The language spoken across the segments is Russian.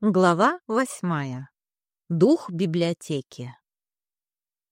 Глава восьмая. Дух библиотеки.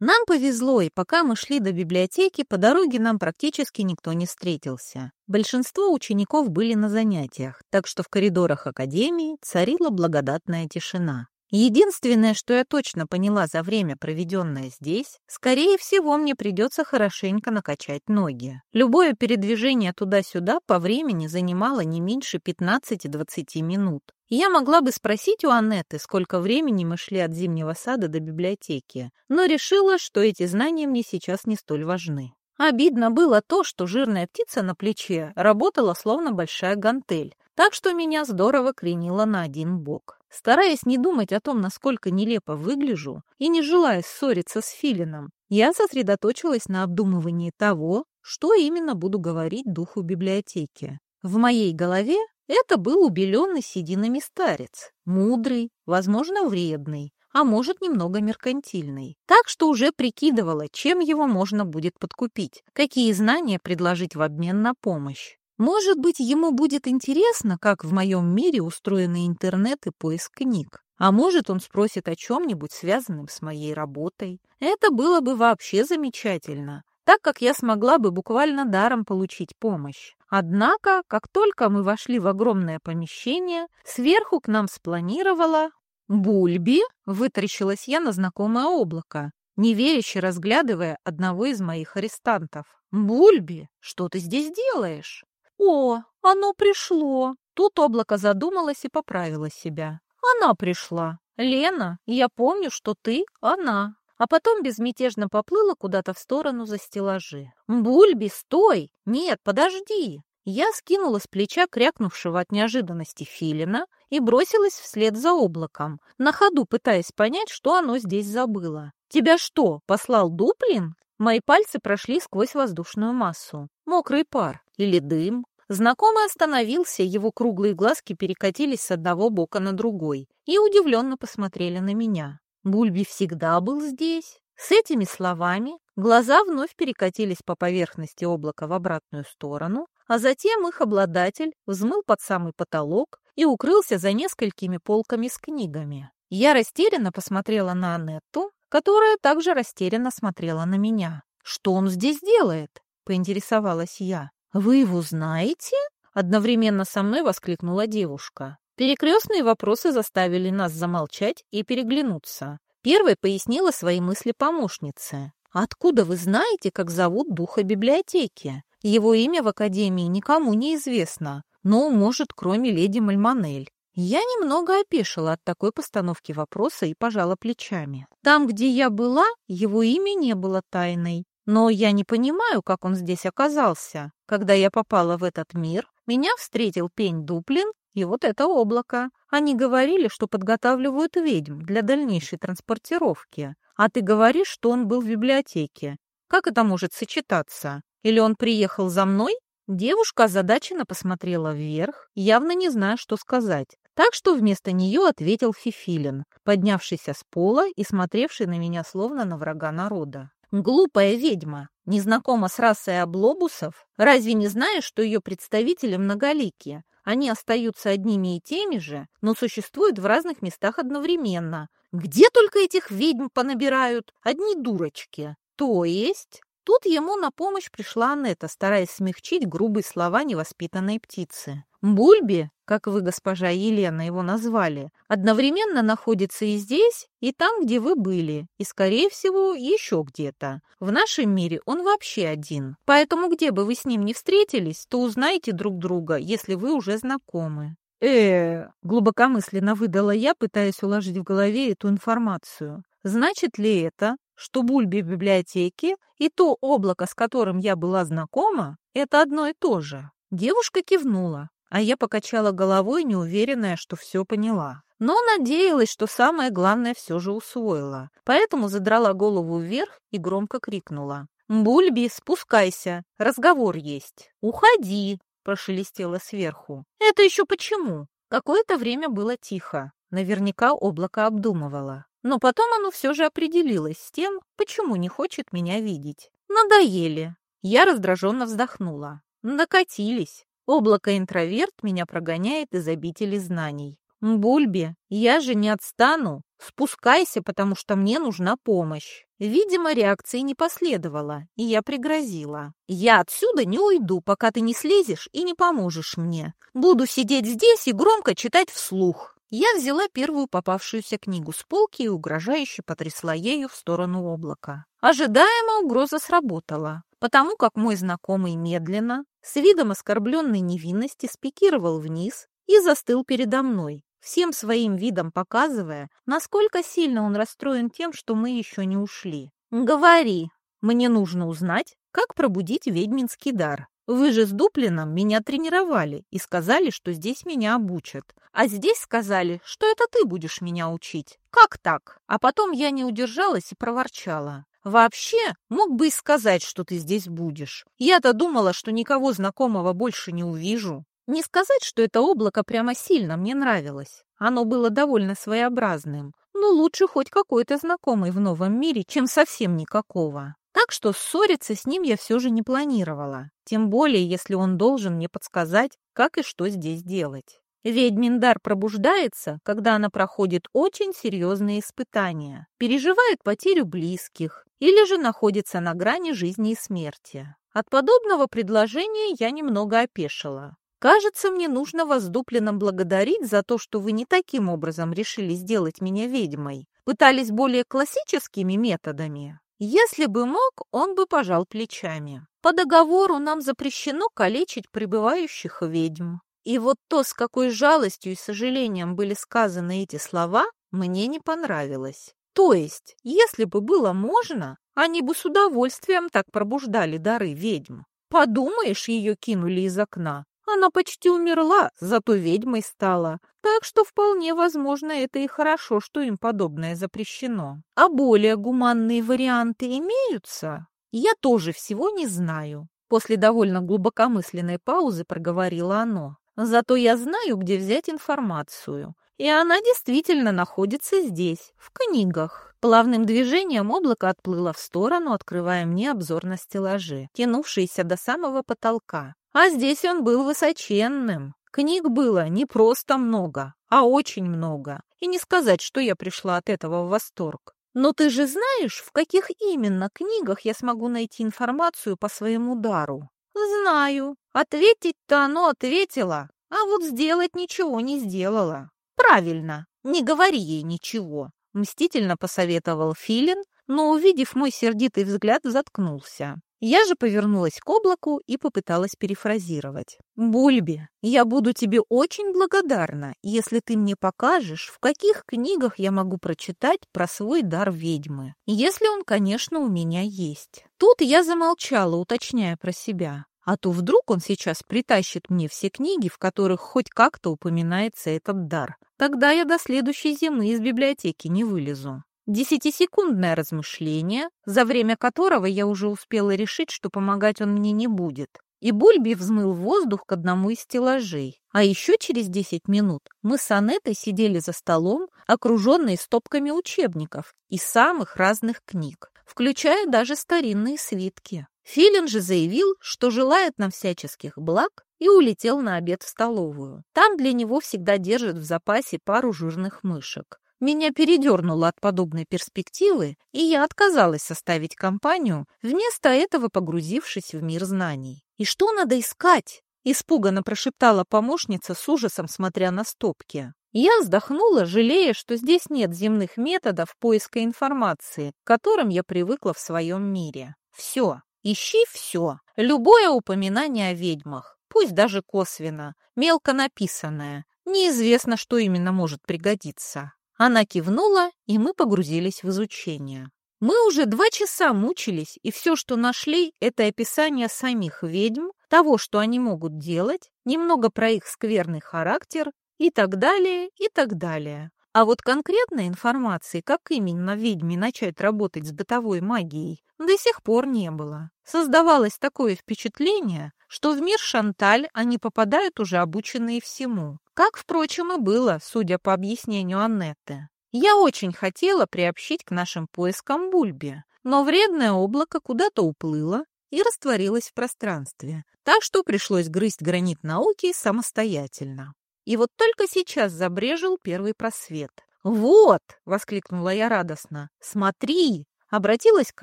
Нам повезло, и пока мы шли до библиотеки, по дороге нам практически никто не встретился. Большинство учеников были на занятиях, так что в коридорах академии царила благодатная тишина. Единственное, что я точно поняла за время, проведенное здесь, скорее всего, мне придется хорошенько накачать ноги. Любое передвижение туда-сюда по времени занимало не меньше 15-20 минут. Я могла бы спросить у Аннеты, сколько времени мы шли от зимнего сада до библиотеки, но решила, что эти знания мне сейчас не столь важны. Обидно было то, что жирная птица на плече работала словно большая гантель, так что меня здорово кренило на один бок. Стараясь не думать о том, насколько нелепо выгляжу, и не желая ссориться с Филином, я сосредоточилась на обдумывании того, что именно буду говорить духу библиотеки. В моей голове это был убеленный сединами старец, мудрый, возможно, вредный, а может, немного меркантильный. Так что уже прикидывала, чем его можно будет подкупить, какие знания предложить в обмен на помощь. Может быть, ему будет интересно, как в моем мире устроены интернет и поиск книг. А может, он спросит о чем-нибудь, связанном с моей работой. Это было бы вообще замечательно, так как я смогла бы буквально даром получить помощь. Однако, как только мы вошли в огромное помещение, сверху к нам спланировала... «Бульби?» — вытаращилась я на знакомое облако, неверяще разглядывая одного из моих арестантов. «Бульби, что ты здесь делаешь?» «О, оно пришло!» Тут облако задумалось и поправило себя. «Она пришла. Лена, я помню, что ты она». А потом безмятежно поплыла куда-то в сторону за стеллажи. «Бульби, стой! Нет, подожди!» Я скинула с плеча крякнувшего от неожиданности филина и бросилась вслед за облаком, на ходу пытаясь понять, что оно здесь забыло. «Тебя что, послал Дуплин?» Мои пальцы прошли сквозь воздушную массу. Мокрый пар или дым, Знакомый остановился, его круглые глазки перекатились с одного бока на другой и удивленно посмотрели на меня. Бульби всегда был здесь. С этими словами глаза вновь перекатились по поверхности облака в обратную сторону, а затем их обладатель взмыл под самый потолок и укрылся за несколькими полками с книгами. Я растерянно посмотрела на Анетту, которая также растерянно смотрела на меня. «Что он здесь делает?» — поинтересовалась я. «Вы его знаете?» — одновременно со мной воскликнула девушка. Перекрестные вопросы заставили нас замолчать и переглянуться. Первой пояснила свои мысли помощнице. «Откуда вы знаете, как зовут духа библиотеки? Его имя в Академии никому не известно, но, может, кроме леди Мальмонель. Я немного опешила от такой постановки вопроса и пожала плечами. Там, где я была, его имя не было тайной. Но я не понимаю, как он здесь оказался. Когда я попала в этот мир, меня встретил пень Дуплин и вот это облако. Они говорили, что подготавливают ведьм для дальнейшей транспортировки. А ты говоришь, что он был в библиотеке. Как это может сочетаться? Или он приехал за мной? Девушка озадаченно посмотрела вверх, явно не зная, что сказать. Так что вместо нее ответил Фифилин, поднявшийся с пола и смотревший на меня словно на врага народа. Глупая ведьма, незнакома с расой облобусов. Разве не знаешь, что ее представители многоликие? Они остаются одними и теми же, но существуют в разных местах одновременно. Где только этих ведьм понабирают? Одни дурочки. То есть... Тут ему на помощь пришла Анетта, стараясь смягчить грубые слова невоспитанной птицы. Бульби, как вы, госпожа Елена, его назвали, одновременно находится и здесь, и там, где вы были, и, скорее всего, еще где-то. В нашем мире он вообще один. Поэтому, где бы вы с ним не встретились, то узнаете друг друга, если вы уже знакомы. э глубокомысленно выдала я, пытаясь уложить в голове эту информацию. Значит ли это, что Бульби в библиотеке и то облако, с которым я была знакома, это одно и то же? Девушка кивнула. А я покачала головой, неуверенная, что все поняла. Но надеялась, что самое главное все же усвоила. Поэтому задрала голову вверх и громко крикнула. «Бульби, спускайся, разговор есть». «Уходи», — прошелестело сверху. «Это еще почему?» Какое-то время было тихо. Наверняка облако обдумывало. Но потом оно все же определилось с тем, почему не хочет меня видеть. Надоели. Я раздраженно вздохнула. Накатились. Облако интроверт меня прогоняет из обители знаний. «Бульби, я же не отстану. Спускайся, потому что мне нужна помощь». Видимо, реакции не последовало, и я пригрозила. «Я отсюда не уйду, пока ты не слезешь и не поможешь мне. Буду сидеть здесь и громко читать вслух». Я взяла первую попавшуюся книгу с полки и угрожающе потрясла ею в сторону облака. Ожидаемо угроза сработала, потому как мой знакомый медленно, с видом оскорбленной невинности, спикировал вниз и застыл передо мной, всем своим видом показывая, насколько сильно он расстроен тем, что мы еще не ушли. «Говори, мне нужно узнать, как пробудить ведьминский дар. Вы же с Дуплином меня тренировали и сказали, что здесь меня обучат. А здесь сказали, что это ты будешь меня учить. Как так?» А потом я не удержалась и проворчала. «Вообще, мог бы и сказать, что ты здесь будешь. Я-то думала, что никого знакомого больше не увижу. Не сказать, что это облако прямо сильно мне нравилось. Оно было довольно своеобразным. Но лучше хоть какой-то знакомый в новом мире, чем совсем никакого. Так что ссориться с ним я все же не планировала. Тем более, если он должен мне подсказать, как и что здесь делать. Ведьмин дар пробуждается, когда она проходит очень серьезные испытания, переживает потерю близких или же находится на грани жизни и смерти. От подобного предложения я немного опешила. Кажется, мне нужно вас Дуплином благодарить за то, что вы не таким образом решили сделать меня ведьмой. Пытались более классическими методами. Если бы мог, он бы пожал плечами. По договору нам запрещено калечить пребывающих ведьм. И вот то, с какой жалостью и сожалением были сказаны эти слова, мне не понравилось. То есть, если бы было можно, они бы с удовольствием так пробуждали дары ведьм. Подумаешь, ее кинули из окна, она почти умерла, зато ведьмой стала. Так что вполне возможно, это и хорошо, что им подобное запрещено. А более гуманные варианты имеются? Я тоже всего не знаю. После довольно глубокомысленной паузы проговорило оно. Зато я знаю, где взять информацию. И она действительно находится здесь, в книгах. Плавным движением облако отплыло в сторону, открывая мне обзор на стеллажи, тянувшиеся до самого потолка. А здесь он был высоченным. Книг было не просто много, а очень много. И не сказать, что я пришла от этого в восторг. Но ты же знаешь, в каких именно книгах я смогу найти информацию по своему дару? Знаю. Ответить-то оно ответило, а вот сделать ничего не сделала. Правильно, не говори ей ничего. Мстительно посоветовал Филин, но, увидев мой сердитый взгляд, заткнулся. Я же повернулась к облаку и попыталась перефразировать. «Бульби, я буду тебе очень благодарна, если ты мне покажешь, в каких книгах я могу прочитать про свой дар ведьмы, если он, конечно, у меня есть». Тут я замолчала, уточняя про себя. А то вдруг он сейчас притащит мне все книги, в которых хоть как-то упоминается этот дар. Тогда я до следующей зимы из библиотеки не вылезу. Десятисекундное размышление, за время которого я уже успела решить, что помогать он мне не будет. И Бульби взмыл воздух к одному из стеллажей. А еще через десять минут мы с Анетой сидели за столом, окруженные стопками учебников и самых разных книг, включая даже старинные свитки. Филин же заявил, что желает нам всяческих благ и улетел на обед в столовую. Там для него всегда держат в запасе пару жирных мышек. Меня передернуло от подобной перспективы, и я отказалась составить компанию, вместо этого погрузившись в мир знаний. «И что надо искать?» — испуганно прошептала помощница с ужасом, смотря на стопки. Я вздохнула, жалея, что здесь нет земных методов поиска информации, к которым я привыкла в своем мире. Все, ищи все, любое упоминание о ведьмах, пусть даже косвенно, мелко написанное. Неизвестно, что именно может пригодиться. Она кивнула, и мы погрузились в изучение. Мы уже два часа мучились, и все, что нашли, это описание самих ведьм, того, что они могут делать, немного про их скверный характер и так далее, и так далее. А вот конкретной информации, как именно ведьме начать работать с бытовой магией, до сих пор не было. Создавалось такое впечатление, что в мир Шанталь они попадают уже обученные всему. Как, впрочем, и было, судя по объяснению Аннетты. Я очень хотела приобщить к нашим поискам Бульби, но вредное облако куда-то уплыло и растворилось в пространстве, так что пришлось грызть гранит науки самостоятельно. и вот только сейчас забрежил первый просвет. «Вот!» — воскликнула я радостно. «Смотри!» Обратилась к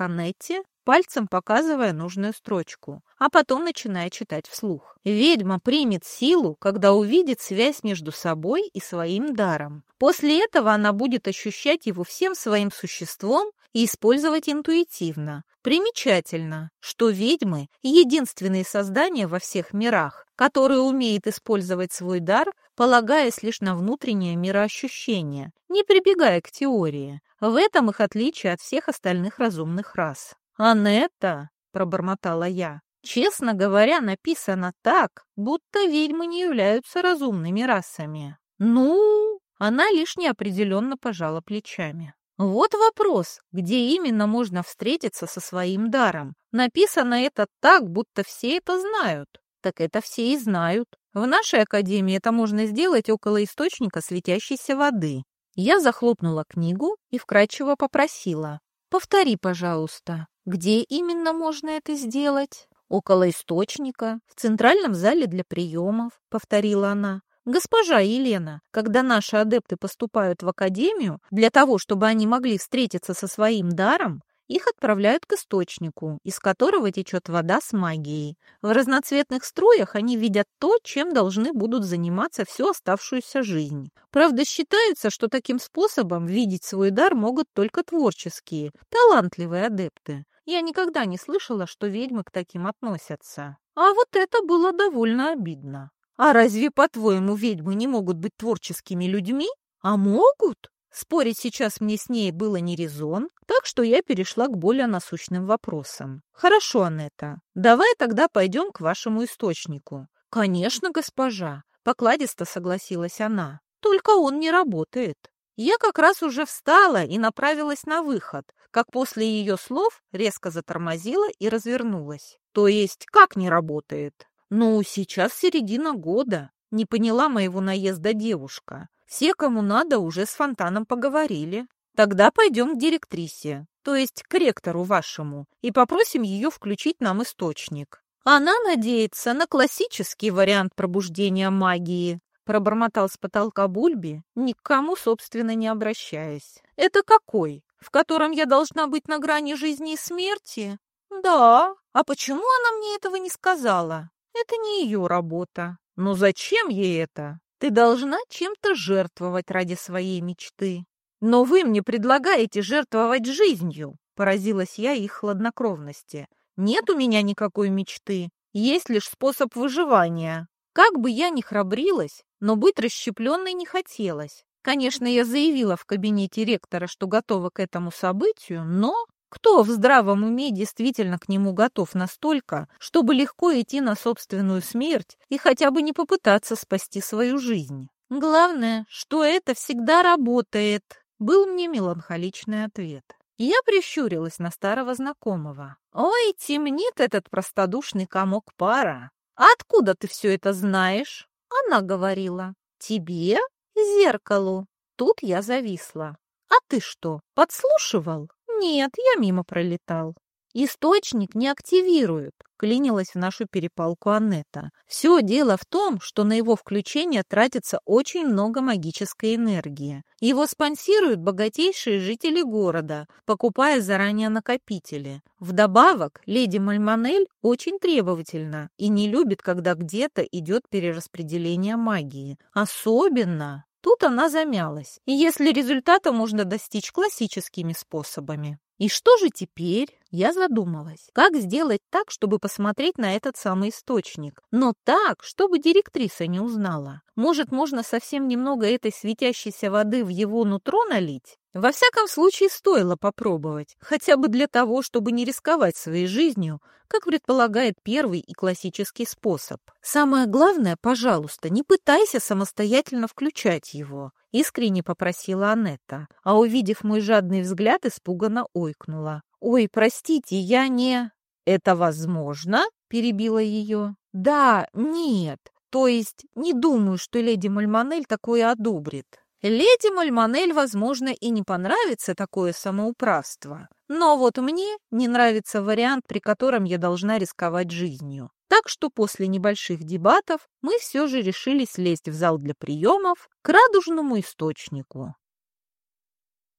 Аннетте, пальцем показывая нужную строчку, а потом начиная читать вслух. Ведьма примет силу, когда увидит связь между собой и своим даром. После этого она будет ощущать его всем своим существом и использовать интуитивно. Примечательно, что ведьмы – единственные создания во всех мирах, которые умеют использовать свой дар, полагаясь лишь на внутреннее мироощущение, не прибегая к теории. В этом их отличие от всех остальных разумных рас. «Анетта!» — пробормотала я. «Честно говоря, написано так, будто ведьмы не являются разумными расами». «Ну...» — она лишь неопределенно пожала плечами. Вот вопрос, где именно можно встретиться со своим даром. Написано это так, будто все это знают. Так это все и знают. В нашей академии это можно сделать около источника светящейся воды. Я захлопнула книгу и вкрадчиво попросила. «Повтори, пожалуйста». Где именно можно это сделать? Около источника, в центральном зале для приемов, повторила она. «Госпожа Елена, когда наши адепты поступают в академию, для того, чтобы они могли встретиться со своим даром, их отправляют к источнику, из которого течет вода с магией. В разноцветных струях они видят то, чем должны будут заниматься всю оставшуюся жизнь. Правда, считается, что таким способом видеть свой дар могут только творческие, талантливые адепты. Я никогда не слышала, что ведьмы к таким относятся. А вот это было довольно обидно. А разве, по-твоему, ведьмы не могут быть творческими людьми? А могут? Спорить сейчас мне с ней было не резон, так что я перешла к более насущным вопросам. Хорошо, Анетта, давай тогда пойдем к вашему источнику. Конечно, госпожа, покладисто согласилась она. Только он не работает. Я как раз уже встала и направилась на выход, как после ее слов резко затормозила и развернулась. То есть, как не работает? Ну, сейчас середина года. Не поняла моего наезда девушка. Все, кому надо, уже с фонтаном поговорили. Тогда пойдем к директрисе, то есть к ректору вашему, и попросим ее включить нам источник. Она надеется на классический вариант пробуждения магии, Пробормотал с потолка Бульби, никому, собственно, не обращаясь. «Это какой? В котором я должна быть на грани жизни и смерти?» «Да. А почему она мне этого не сказала? Это не ее работа. Но зачем ей это? Ты должна чем-то жертвовать ради своей мечты. Но вы мне предлагаете жертвовать жизнью!» Поразилась я их хладнокровности. «Нет у меня никакой мечты. Есть лишь способ выживания. Как бы я ни храбрилась, но быть расщепленной не хотелось. Конечно, я заявила в кабинете ректора, что готова к этому событию, но кто в здравом уме действительно к нему готов настолько, чтобы легко идти на собственную смерть и хотя бы не попытаться спасти свою жизнь? Главное, что это всегда работает, был мне меланхоличный ответ. Я прищурилась на старого знакомого. «Ой, темнит этот простодушный комок пара. откуда ты все это знаешь?» Она говорила. «Тебе? Зеркалу». Тут я зависла. «А ты что, подслушивал?» «Нет, я мимо пролетал». «Источник не активируют», — клинилась в нашу перепалку Аннета. «Все дело в том, что на его включение тратится очень много магической энергии. Его спонсируют богатейшие жители города, покупая заранее накопители. Вдобавок, леди Мальмонель очень требовательна и не любит, когда где-то идет перераспределение магии. Особенно Тут она замялась. И если результата можно достичь классическими способами. И что же теперь? Я задумалась. Как сделать так, чтобы посмотреть на этот самый источник? Но так, чтобы директриса не узнала. Может, можно совсем немного этой светящейся воды в его нутро налить? Во всяком случае, стоило попробовать, хотя бы для того, чтобы не рисковать своей жизнью, как предполагает первый и классический способ. Самое главное, пожалуйста, не пытайся самостоятельно включать его, искренне попросила Анетта, а увидев мой жадный взгляд, испуганно ойкнула. «Ой, простите, я не...» «Это возможно?» — перебила ее. «Да, нет. То есть не думаю, что леди Мальмонель такое одобрит. Леди Мальмонель, возможно, и не понравится такое самоуправство. Но вот мне не нравится вариант, при котором я должна рисковать жизнью. Так что после небольших дебатов мы все же решили слезть в зал для приемов к радужному источнику.